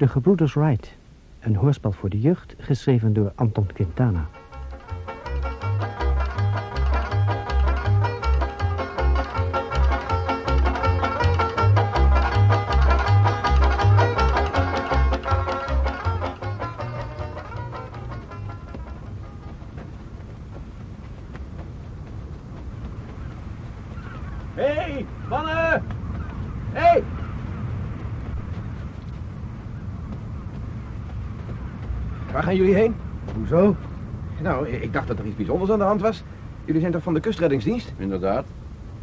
De Gebroeders Wright. Een hoorspel voor de jeugd, geschreven door Anton Quintana. Waar gaan jullie heen? Hoezo? Nou, ik dacht dat er iets bijzonders aan de hand was. Jullie zijn toch van de kustreddingsdienst? Inderdaad.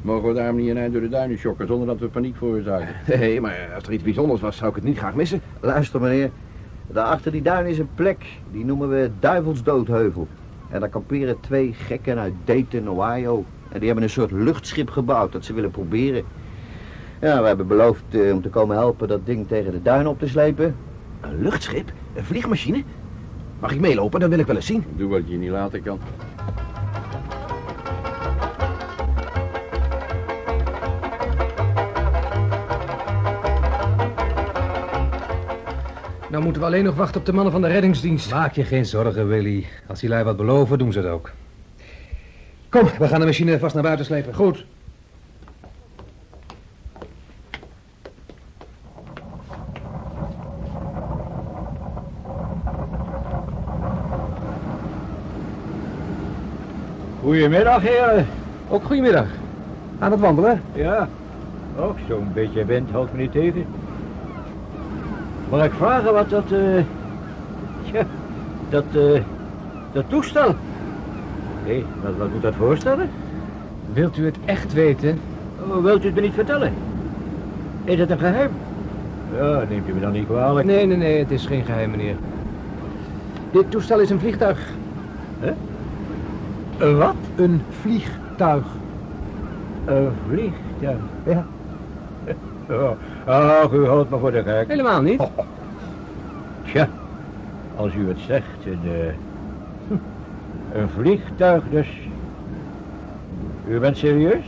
Mogen we daarom niet een eind door de duinen schokken zonder dat we paniek veroorzaken? Nee, maar als er iets bijzonders was, zou ik het niet graag missen. Luister meneer, daar achter die duin is een plek, die noemen we Duivelsdoodheuvel. En daar kamperen twee gekken uit Dayton, Ohio. En die hebben een soort luchtschip gebouwd dat ze willen proberen. Ja, we hebben beloofd eh, om te komen helpen dat ding tegen de duin op te slepen. Een luchtschip? Een vliegmachine? Mag ik meelopen? Dan wil ik wel eens zien. Doe wat je niet laten kan. Nou moeten we alleen nog wachten op de mannen van de reddingsdienst. Maak je geen zorgen, Willy. Als die lui wat beloven, doen ze het ook. Kom, we gaan de machine vast naar buiten slepen. Goed. Goedemiddag, heren. Ook goedemiddag. Aan het wandelen? Ja. Och, zo'n beetje wind houdt me niet tegen. Mag ik vragen wat dat, eh... dat, eh... dat toestel... Hé, wat, wat moet dat voorstellen? Wilt u het echt weten? Oh, wilt u het me niet vertellen? Is het een geheim? Ja, neemt u me dan niet kwalijk. Nee, nee, nee, het is geen geheim, meneer. Dit toestel is een vliegtuig. Een wat? Een vliegtuig. Een vliegtuig. Ja. Oh, ach, u houdt me voor de gek. Helemaal niet. Tja, als u het zegt, een, eh, een vliegtuig dus. U bent serieus?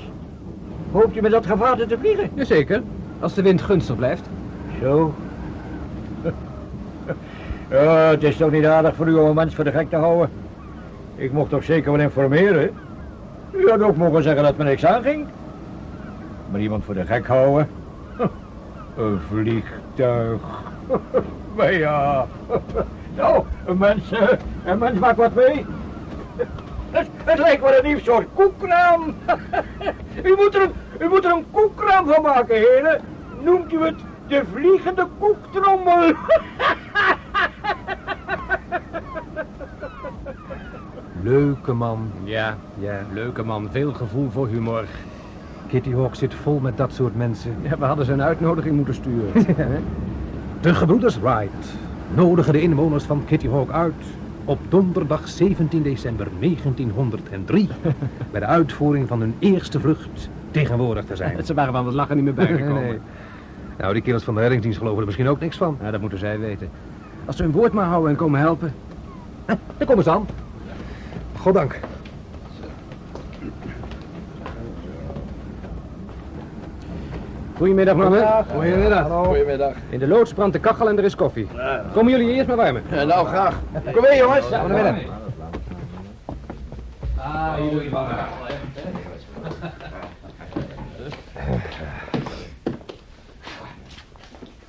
Hoopt u met dat gevaarte te vliegen? Jazeker, als de wind gunstig blijft. Zo. Ja, het is toch niet aardig voor u om een mens voor de gek te houden? Ik mocht toch zeker wel informeren? U had ook mogen zeggen dat me niks aanging. Maar iemand voor de gek houden? Een vliegtuig. Maar ja. Nou, een mens, eh, een mens maakt wat mee. Het, lijkt wel een nieuw soort koekraam. u, moet er een, u moet er een koekraam van maken, heren. Noemt u het de vliegende koektrommel? Leuke man. Ja, ja, leuke man. Veel gevoel voor humor. Kitty Hawk zit vol met dat soort mensen. Ja, we hadden ze een uitnodiging moeten sturen. De gebroeders Wright nodigen de inwoners van Kitty Hawk uit op donderdag 17 december 1903 bij de uitvoering van hun eerste vlucht tegenwoordig te zijn. Ze waren van het lachen niet meer bijgekomen. Nee. Nou, die kerels van de reddingsdienst geloven er misschien ook niks van. Ja, dat moeten zij weten. Als ze hun woord maar houden en komen helpen. Daar komen ze aan. Goddank. Goedemiddag, mannen. Goedemiddag. Goedemiddag. In de loods brandt de kachel en er is koffie. Komen jullie eerst maar warmen? Ja, nou, graag. Kom mee, jongens. Ja, naar binnen.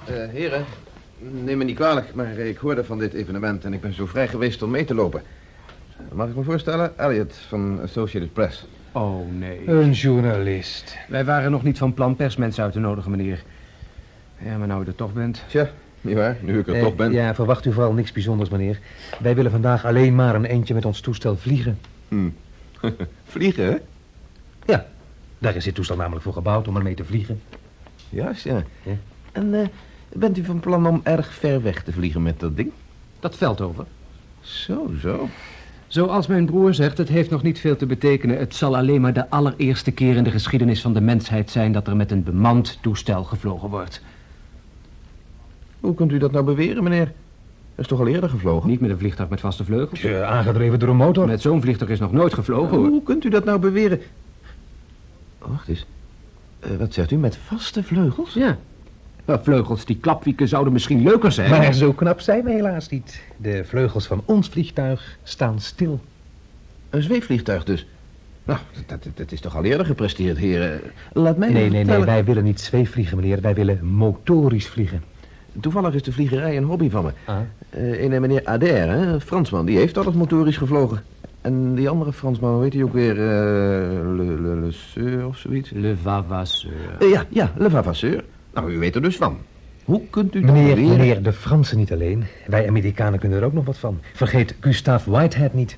Eh, heren, neem me niet kwalijk, maar ik hoorde van dit evenement en ik ben zo vrij geweest om mee te lopen. Mag ik me voorstellen? Elliot van Associated Press. Oh, nee. Een journalist. Wij waren nog niet van plan persmensen uit te nodigen, meneer. Ja, maar nou u er toch bent. Tja, nietwaar, nu ik er Eh, toch ben. Ja, verwacht u vooral niks bijzonders, meneer. Wij willen vandaag alleen maar een eindje met ons toestel vliegen. Vliegen, hè? Ja, daar is dit toestel namelijk voor gebouwd om ermee te vliegen. Juist, ja. Ja. En eh, bent u van plan om erg ver weg te vliegen met dat ding? Dat veld over. Zo, zo. Zoals mijn broer zegt, het heeft nog niet veel te betekenen. Het zal alleen maar de allereerste keer in de geschiedenis van de mensheid zijn dat er met een bemand toestel gevlogen wordt. Hoe kunt u dat nou beweren, meneer? Er is toch al eerder gevlogen? Niet met een vliegtuig met vaste vleugels. Aangedreven door een motor. Met zo'n vliegtuig is nog nooit gevlogen hoor. Hoe kunt u dat nou beweren? Wacht eens. Eh, wat zegt u, met vaste vleugels? Ja, Vleugels, die klapwieken zouden misschien leuker zijn. Maar zo knap zijn we helaas niet. De vleugels van ons vliegtuig staan stil. Een zweefvliegtuig dus. Nou, dat, dat, dat is toch al eerder gepresteerd, heren. Laat mij Nee, nog nee, nee, wij willen niet zweefvliegen, meneer. Wij willen motorisch vliegen. Toevallig is de vliegerij een hobby van me. Ah. Eh een meneer Adair, hè, een Fransman, die heeft altijd motorisch gevlogen. En die andere Fransman, hoe heet hij ook weer? eh, le, le, le Seur of zoiets? Le Vavasseur. Eh, ja, ja, Le Vavasseur. Nou, u weet er dus van. Hoe kunt u dan Meneer, beweren- meneer, de Fransen niet alleen. Wij Amerikanen kunnen er ook nog wat van. Vergeet Gustave Whitehead niet.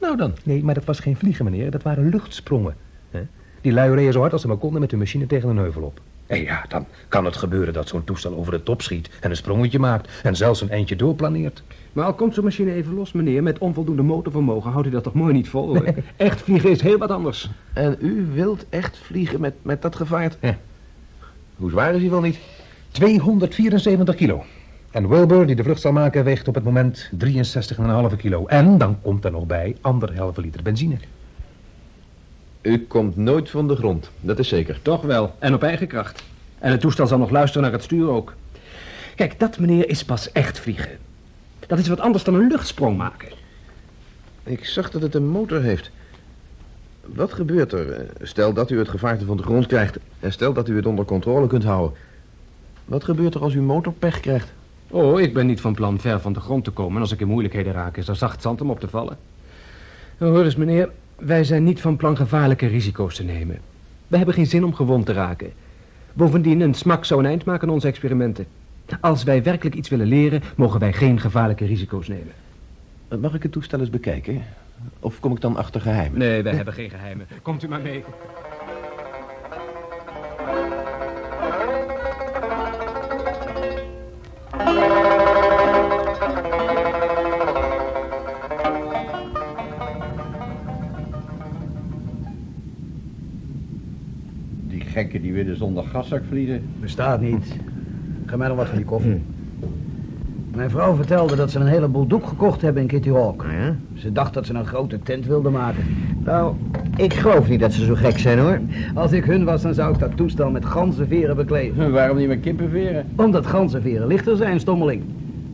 Nou dan. Nee, maar dat was geen vliegen, meneer. Dat waren luchtsprongen. Hè? Die lui reden zo hard als ze maar konden met hun machine tegen een heuvel op. En ja, dan kan het gebeuren dat zo'n toestel over de top schiet en een sprongetje maakt en zelfs een eindje doorplaneert. Maar al komt zo'n machine even los, meneer, met onvoldoende motorvermogen houdt u dat toch mooi niet vol, hoor. Echt vliegen is heel wat anders. En u wilt echt vliegen met, met dat gevaart? Ja. Hoe zwaar is hij wel niet? 274 kilo. En Wilbur, die de vlucht zal maken, weegt op het moment 63,5 kilo. En dan komt er nog bij anderhalve liter benzine. U komt nooit van de grond, dat is zeker. Toch wel, en op eigen kracht. En het toestel zal nog luisteren naar het stuur ook. Kijk, dat, meneer, is pas echt vliegen. Dat is wat anders dan een luchtsprong maken. Ik zag dat het een motor heeft. Wat gebeurt er? Stel dat u het gevaarte van de grond krijgt en stel dat u het onder controle kunt houden. Wat gebeurt er als u motorpech krijgt? Oh, ik ben niet van plan ver van de grond te komen. En als ik in moeilijkheden raak, is er zacht zand om op te vallen. Nou, hoor eens, meneer. Wij zijn niet van plan gevaarlijke risico's te nemen. We hebben geen zin om gewond te raken. Bovendien, een smak zou een eind maken aan onze experimenten. Als wij werkelijk iets willen leren, mogen wij geen gevaarlijke risico's nemen. Mag ik het toestel eens bekijken? Of kom ik dan achter geheimen? Nee, wij hebben geen geheimen. Komt u maar mee. Die gekken die willen zonder gaszak vliegen. Bestaat niet. Ga mij nog wat van die koffie. Mijn vrouw vertelde dat ze een heleboel doek gekocht hebben in Kitty Hawk. Ja? Ze dacht dat ze een grote tent wilden maken. Nou, ik geloof niet dat ze zo gek zijn hoor. Als ik hun was, dan zou ik dat toestel met ganzenveren bekleden. Waarom niet met kippenveren? Omdat ganzenveren lichter zijn, stommeling.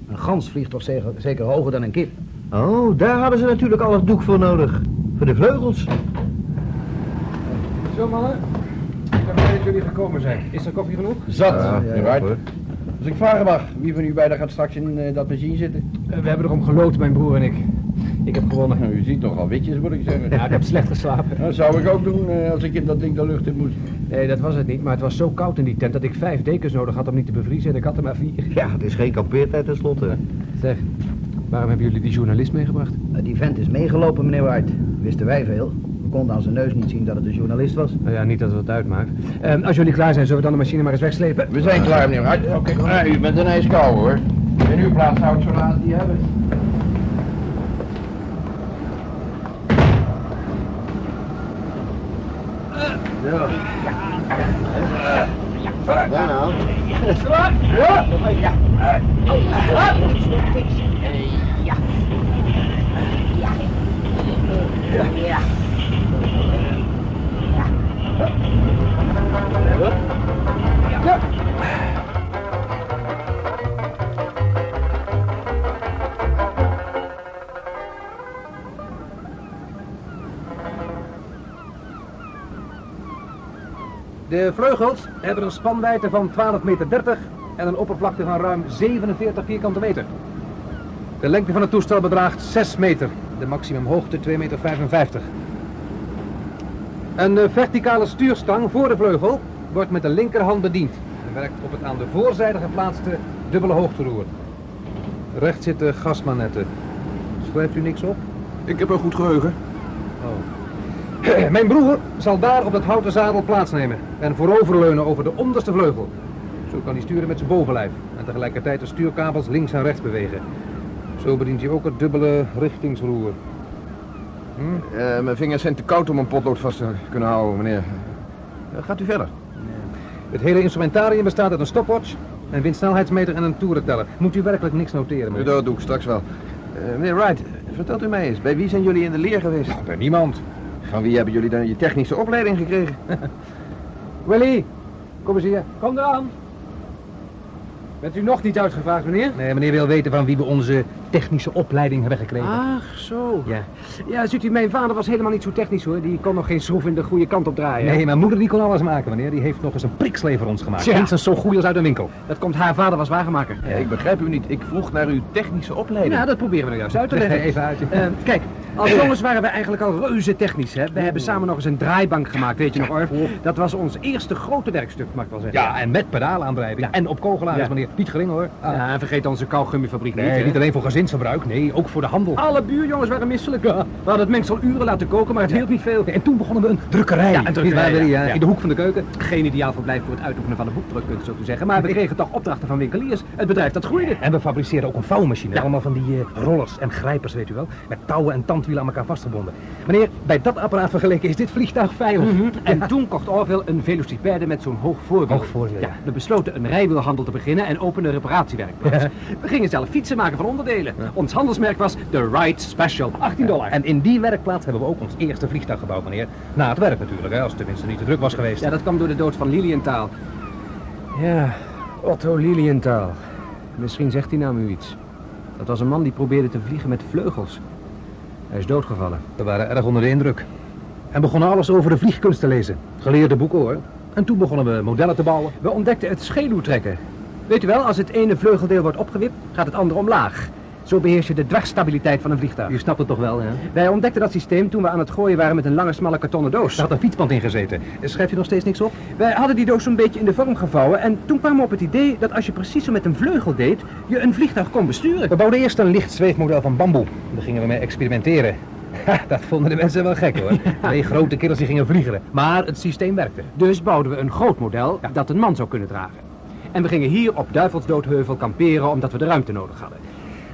Een gans vliegt toch zeker, zeker hoger dan een kip. Oh, daar hadden ze natuurlijk al het doek voor nodig. Voor de vleugels. Zo mannen, ik ben blij dat jullie gekomen zijn. Is er koffie genoeg? Zat, Ja, ja. Ik vragen mag, wie van u beiden gaat straks in eh, dat machine zitten? Eh, we hebben erom geloot, mijn broer en ik. Ik heb gewonnen. Nou, u ziet nogal witjes, moet ik zeggen. Ja, ik heb slecht geslapen. Dat zou ik ook doen eh, als ik in dat ding de lucht in moest. Nee, dat was het niet, maar het was zo koud in die tent dat ik vijf dekens nodig had om niet te bevriezen en ik had er maar vier. Ja, het is geen kampeertijd tenslotte. Zeg, waarom hebben jullie die journalist meegebracht? Eh, Die vent is meegelopen, meneer White. Wisten wij veel. We konden aan zijn neus niet zien dat het een journalist was. Nou ja, niet dat het uitmaakt. Eh, als jullie klaar zijn, zullen we dan de machine maar eens wegslepen? We zijn klaar, meneer Hart. Oké, Ah, u bent een ijskou, hoor. In uw plaats zou ik zo laat niet hebben. Ja nou. De vleugels hebben een spanwijdte van 12,30 meter en een oppervlakte van ruim 47 vierkante meter. De lengte van het toestel bedraagt 6 meter, de maximumhoogte 2,55 meter. Een eh, verticale stuurstang voor de vleugel wordt met de linkerhand bediend en werkt op het aan de voorzijde geplaatste dubbele hoogteroer. Rechts zitten gasmanetten. Schrijft u niks op? Ik heb een goed geheugen. Mijn broer zal daar op dat houten zadel plaatsnemen en vooroverleunen over de onderste vleugel. Zo kan hij sturen met zijn bovenlijf en tegelijkertijd de stuurkabels links en rechts bewegen. Zo bedient hij ook het dubbele richtingsroer. Eh, mijn vingers zijn te koud om een potlood vast te kunnen houden, meneer. Eh, gaat u verder? Het hele instrumentarium bestaat uit een stopwatch, een windsnelheidsmeter en een toerenteller. Moet u werkelijk niks noteren, meneer? Dat doe ik straks wel. Eh, meneer Wright, vertelt u mij eens, bij wie zijn jullie in de leer geweest? Bij niemand. Van wie hebben jullie dan je technische opleiding gekregen? Willy, kom eens hier. Kom eraan. Bent u nog niet uitgevraagd, meneer? Nee, meneer wil weten van wie we onze technische opleiding hebben gekregen. Ach, zo. Ja. Ja, ziet u, mijn vader was helemaal niet zo technisch, hoor. Die kon nog geen schroef in de goede kant opdraaien. Nee, mijn moeder die kon alles maken, meneer. Die heeft nog eens een prikslee voor ons gemaakt. Tja. Minstens zo goed als uit een winkel. Dat komt haar vader was wagenmaker. Ik begrijp u niet. Ik vroeg naar uw technische opleiding. Ja, dat proberen we nou juist uit te Leg leggen. even uit. Eh, kijk, als jongens waren we eigenlijk al reuze technisch, hè. We hebben samen nog eens een draaibank gemaakt, weet je nog, Orf? Dat was ons eerste grote werkstuk, mag ik wel zeggen. Ja, en met pedaalaandrijving. Ja. En op kogelaars, meneer. Niet gering, hoor. Ah. Ja, en vergeet onze kauwgummifabriek niet, Nee, hè. niet alleen voor gezinsverbruik. Nee, ook voor de handel. Alle buurjongens waren misselijk. We hadden het mengsel uren laten koken, maar het hielp niet veel. En toen begonnen we een drukkerij. Ja, een drukkerij. In de hoek van de keuken. Geen ideaal verblijf voor het uitoefenen van de boekdrukkunst, zo te zeggen. Maar we kregen toch opdrachten van winkeliers. Het bedrijf dat groeide. En we fabriceerden ook een vouwmachine. Ja. Allemaal van die eh, rollers en grijpers, weet u wel. Met touwen en tandwielen aan elkaar vastgebonden. Meneer, bij dat apparaat vergeleken is dit vliegtuig veilig. En toen kocht Orville een velocipede met zo'n hoog voorwiel. Hoog voorwiel, ja. We besloten een rijwielhandel te beginnen en openden een reparatiewerkplaats. We gingen zelf fietsen maken van onderdelen. Ons handelsmerk was The Ride Special. 18 dollar. En in die werkplaats hebben we ook ons eerste vliegtuig gebouwd, meneer. Na het werk natuurlijk, hè, als het tenminste niet te druk was geweest. Ja, dat kwam door de dood van Lilienthal. Ja, Otto Lilienthal. Misschien zegt die naam u iets. Dat was een man die probeerde te vliegen met vleugels. Hij is doodgevallen. We waren erg onder de indruk. En begonnen alles over de vliegkunst te lezen. Geleerde boeken hoor. En toen begonnen we modellen te bouwen. We ontdekten het scheluwtrekken. Weet u wel, als het ene vleugeldeel wordt opgewipt, gaat het andere omlaag. Zo beheers je de dwarsstabiliteit van een vliegtuig. U snapt het toch wel, hè? Wij ontdekten dat systeem toen we aan het gooien waren met een lange smalle kartonnen doos. Er had een fietsband in gezeten. Schrijf je nog steeds niks op? Wij hadden die doos zo'n beetje in de vorm gevouwen en toen kwamen we op het idee dat als je precies zo met een vleugel deed, je een vliegtuig kon besturen. We bouwden eerst een licht zweefmodel van bamboe. Daar gingen we mee experimenteren. Ha, dat vonden de mensen wel gek hoor. Twee grote kerels die gingen vliegen. Maar het systeem werkte. Dus bouwden we een groot model dat een man zou kunnen dragen. En we gingen hier op Duivelsdoodheuvel kamperen omdat we de ruimte nodig hadden.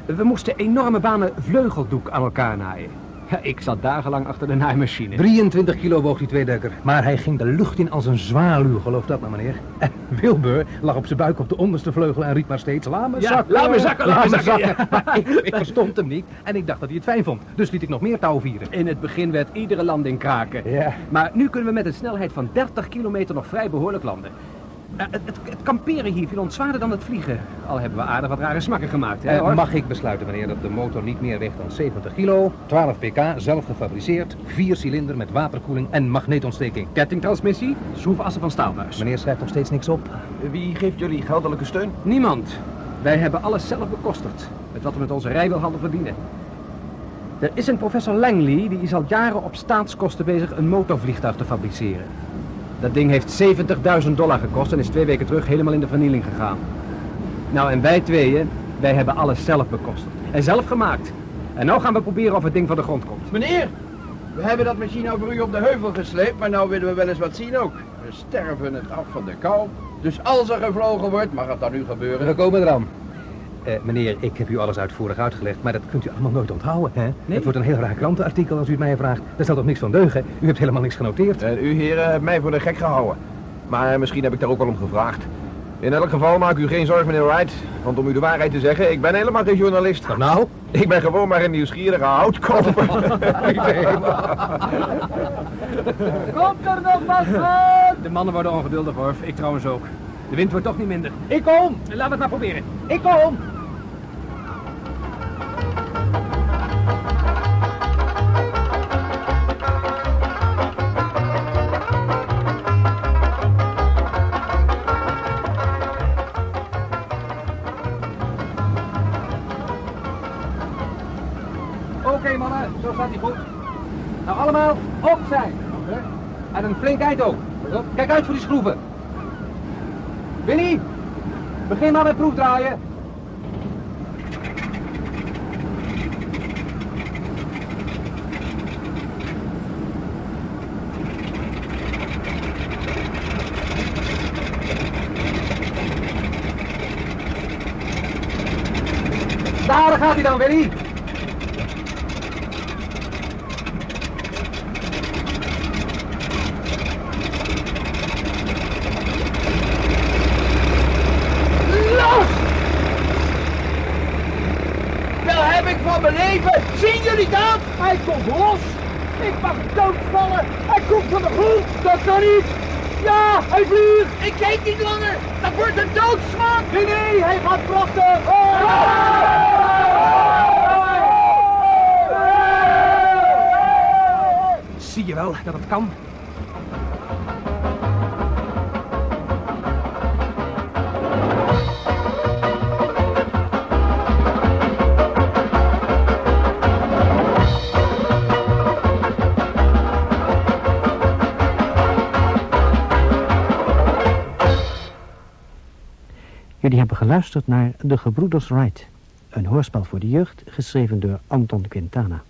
We moesten enorme banen vleugeldoek aan elkaar naaien. Ja, ik zat dagenlang achter de naaimachine. 23 kilo woog die tweedekker. Maar hij ging de lucht in als een zwaluw, geloof dat maar meneer. En Wilbur lag op zijn buik op de onderste vleugel en riep maar steeds... Laat me Ja, zakken, laat me zakken, laat me zakken. Maar ik, ik verstond hem niet en ik dacht dat hij het fijn vond. Dus liet ik nog meer touw vieren. In het begin werd iedere landing kraken. Ja. Maar nu kunnen we met een snelheid van 30 kilometer nog vrij behoorlijk landen. Eh, het, het, het kamperen hier viel ons zwaarder dan het vliegen. Al hebben we aardig wat rare smakken gemaakt. Hè, Eh, mag ik besluiten, meneer, dat de motor niet meer weegt dan 70 kilo, 12 pk, zelf gefabriceerd, 4 cilinder met waterkoeling en magneetontsteking. Kettingtransmissie, schroefassen van staalbuis. Meneer schrijft nog steeds niks op. Wie geeft jullie geldelijke steun? Niemand. Wij hebben alles zelf bekostigd. Met wat we met onze rijwielhandel verdienen. Er is een professor Langley, die is al jaren op staatskosten bezig een motorvliegtuig te fabriceren. Dat ding heeft 70.000 dollar gekost en is twee weken terug helemaal in de vernieling gegaan. Nou, en wij tweeën, wij hebben alles zelf bekostigd. En zelf gemaakt. En nou gaan we proberen of het ding van de grond komt. Meneer, we hebben dat machine over u op de heuvel gesleept, maar nou willen we wel eens wat zien ook. We sterven het af van de kou. Dus als er gevlogen wordt, mag het dan nu gebeuren. We komen eraan. Eh, meneer, ik heb u alles uitvoerig uitgelegd, maar dat kunt u allemaal nooit onthouden, hè? Het wordt een heel raar krantenartikel als u het mij vraagt. Daar zal toch niks van deugen? U hebt helemaal niks genoteerd. En u heren hebt mij voor de gek gehouden. Maar misschien heb ik daar ook al om gevraagd. In elk geval maak u geen zorgen, meneer Wright. Want om u de waarheid te zeggen, ik ben helemaal geen journalist. Nou, nou? Ik ben gewoon maar een nieuwsgierige houtkoper. Komt er nog wat van? De mannen worden ongeduldig, Orf. Ik trouwens ook. De wind wordt toch niet minder. Ik kom! Laten we het maar proberen. Ik kom! En een flink eind ook. Kijk uit voor die schroeven. Willy, begin maar met proefdraaien. Daar gaat hij dan, Willy. Wel heb ik van mijn leven. Zien jullie dat? Hij komt los. Ik mag doodvallen. Hij komt van de grond. Dat kan niet. Ja, hij vliegt! Ik kijk niet langer! Dat wordt een doodsmaak! Nee, nee, hij gaat prachtig! Zie je wel dat het kan? Jullie hebben geluisterd naar De Gebroeders Wright. Een hoorspel voor de jeugd, geschreven door Anton Quintana.